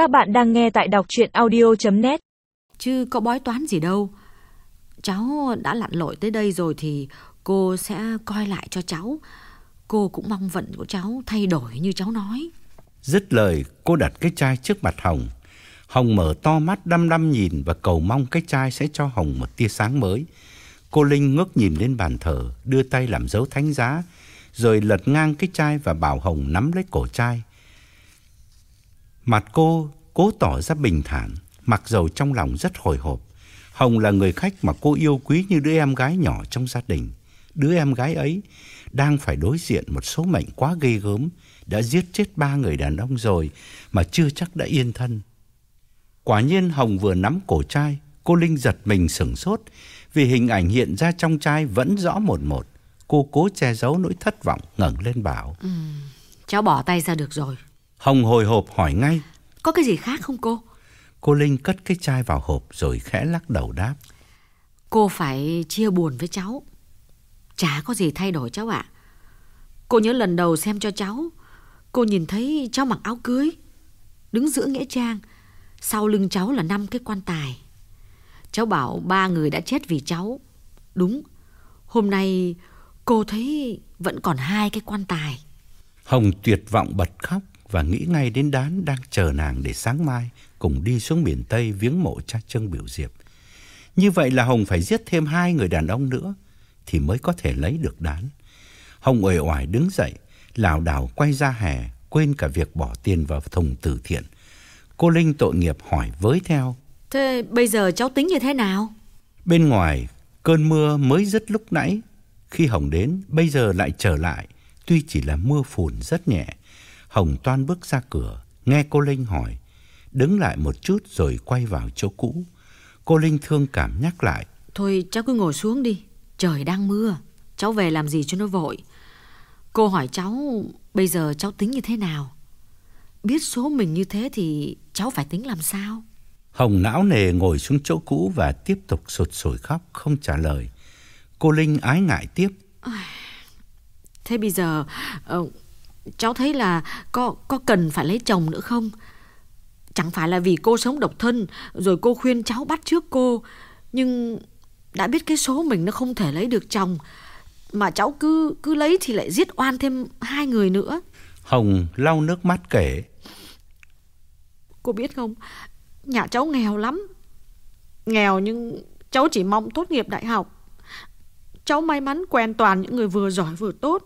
Các bạn đang nghe tại đọc chuyện audio.net Chứ có bói toán gì đâu. Cháu đã lặn lội tới đây rồi thì cô sẽ coi lại cho cháu. Cô cũng mong vận của cháu thay đổi như cháu nói. Dứt lời, cô đặt cái chai trước mặt Hồng. Hồng mở to mắt đăm đăm nhìn và cầu mong cái chai sẽ cho Hồng một tia sáng mới. Cô Linh ngước nhìn lên bàn thờ, đưa tay làm dấu thánh giá, rồi lật ngang cái chai và bảo Hồng nắm lấy cổ chai. Mặt cô cố tỏ ra bình thản, mặc dầu trong lòng rất hồi hộp. Hồng là người khách mà cô yêu quý như đứa em gái nhỏ trong gia đình. Đứa em gái ấy đang phải đối diện một số mệnh quá ghê gớm, đã giết chết ba người đàn ông rồi mà chưa chắc đã yên thân. Quả nhiên Hồng vừa nắm cổ trai, cô Linh giật mình sửng sốt vì hình ảnh hiện ra trong trai vẫn rõ một một. Cô cố che giấu nỗi thất vọng ngẩng lên bảo. Ừ, cháu bỏ tay ra được rồi. Hồng hồi hộp hỏi ngay. Có cái gì khác không cô? Cô Linh cất cái chai vào hộp rồi khẽ lắc đầu đáp. Cô phải chia buồn với cháu. Chả có gì thay đổi cháu ạ. Cô nhớ lần đầu xem cho cháu, cô nhìn thấy cháu mặc áo cưới, đứng giữa nghĩa trang, sau lưng cháu là năm cái quan tài. Cháu bảo ba người đã chết vì cháu. Đúng, hôm nay cô thấy vẫn còn hai cái quan tài. Hồng tuyệt vọng bật khóc và nghĩ ngay đến đán đang chờ nàng để sáng mai cùng đi xuống miền Tây viếng mộ cha Trương Biểu Diệp. Như vậy là Hồng phải giết thêm hai người đàn ông nữa thì mới có thể lấy được đán. Hồng uể oải đứng dậy, lảo đảo quay ra hè, quên cả việc bỏ tiền vào thùng từ thiện. Cô Linh tội nghiệp hỏi với theo. Thế bây giờ cháu tính như thế nào? Bên ngoài, cơn mưa mới dứt lúc nãy. Khi Hồng đến, bây giờ lại trở lại, tuy chỉ là mưa phùn rất nhẹ. Hồng toan bước ra cửa, nghe cô Linh hỏi, đứng lại một chút rồi quay vào chỗ cũ. Cô Linh thương cảm nhắc lại. Thôi cháu cứ ngồi xuống đi, trời đang mưa, cháu về làm gì cho nó vội. Cô hỏi cháu bây giờ cháu tính như thế nào? Biết số mình như thế thì cháu phải tính làm sao? Hồng não nề ngồi xuống chỗ cũ và tiếp tục sụt sùi khóc không trả lời. Cô Linh ái ngại tiếp. Thế bây giờ uh, cháu thấy là có có cần phải lấy chồng nữa không? Chẳng phải là vì cô sống độc thân rồi cô khuyên cháu bắt trước cô, nhưng đã biết cái số mình nó không thể lấy được chồng mà cháu cứ cứ lấy thì lại giết oan thêm hai người nữa. Hồng lau nước mắt kể. Cô biết không, nhà cháu nghèo lắm. Nghèo nhưng cháu chỉ mong tốt nghiệp đại học. Cháu may mắn quen toàn những người vừa giỏi vừa tốt.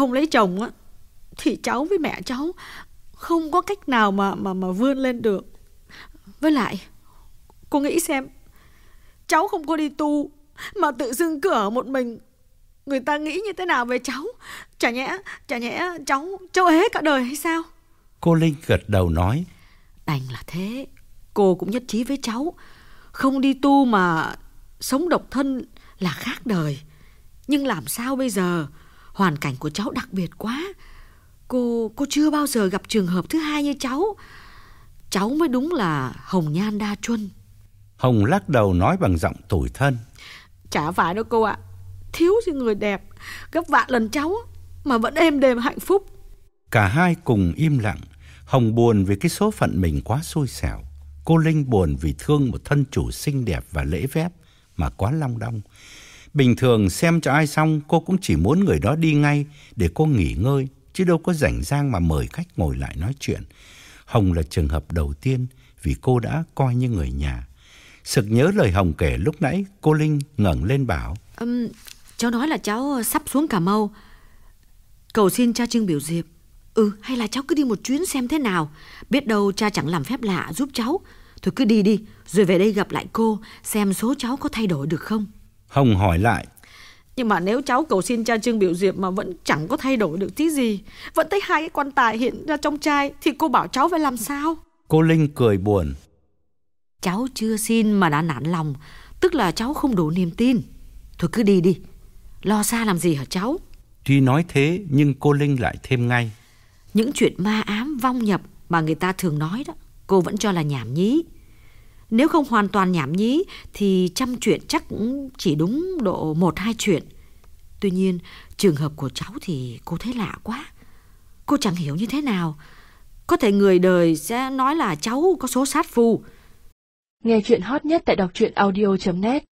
Không lấy chồng á thì cháu với mẹ cháu không có cách nào mà mà mà vươn lên được. Với lại cô nghĩ xem cháu không có đi tu mà tự dưng cứ ở một mình người ta nghĩ như thế nào về cháu? Chả nhẽ chả nhẽ cháu cháu ế cả đời hay sao? Cô Linh gật đầu nói. đành là thế. Cô cũng nhất trí với cháu. Không đi tu mà sống độc thân là khác đời. Nhưng làm sao bây giờ hoàn cảnh của cháu đặc biệt quá cô cô chưa bao giờ gặp trường hợp thứ hai như cháu cháu mới đúng là hồng nhan đa chuân Hồng lắc đầu nói bằng giọng tủi thân. Chả phải đâu cô ạ Thiếu gì người đẹp Gấp vạn lần cháu Mà vẫn êm đềm hạnh phúc Cả hai cùng im lặng. Hồng buồn vì cái số phận mình quá xui xẻo. Cô Linh buồn vì thương một thân chủ xinh đẹp và lễ phép mà quá long đong. Bình thường xem cho ai xong cô cũng chỉ muốn người đó đi ngay để cô nghỉ ngơi chứ đâu có rảnh rang mà mời khách ngồi lại nói chuyện. Hồng là trường hợp đầu tiên vì cô đã coi như người nhà. Sực nhớ lời Hồng kể lúc nãy, cô Linh ngẩng lên bảo. Um, Cháu nói là cháu sắp xuống Cà Mau Cầu xin cha Trương Biểu Diệp Ừ hay là cháu cứ đi một chuyến xem thế nào Biết đâu cha chẳng làm phép lạ giúp cháu Thôi cứ đi đi Rồi về đây gặp lại cô Xem số cháu có thay đổi được không Hồng hỏi lại. Nhưng mà nếu cháu cầu xin cha Trương Biểu Diệp Mà vẫn chẳng có thay đổi được tí gì Vẫn thấy hai cái quan tài hiện ra trong chai Thì cô bảo cháu phải làm sao Cô Linh cười buồn. Cháu chưa xin mà đã nản lòng Tức là cháu không đủ niềm tin Thôi cứ đi đi Lo xa làm gì hả cháu Tuy nói thế nhưng cô Linh lại thêm ngay. Những chuyện ma ám vong nhập Mà người ta thường nói đó Cô vẫn cho là nhảm nhí nếu không hoàn toàn nhảm nhí, Thì trăm chuyện chắc cũng chỉ đúng độ một, hai chuyện. Tuy nhiên, trường hợp của cháu thì cô thấy lạ quá. Cô chẳng hiểu như thế nào. Có thể người đời sẽ nói là cháu có số sát phu. Nghe chuyện hot nhất tại đọc truyện audio.net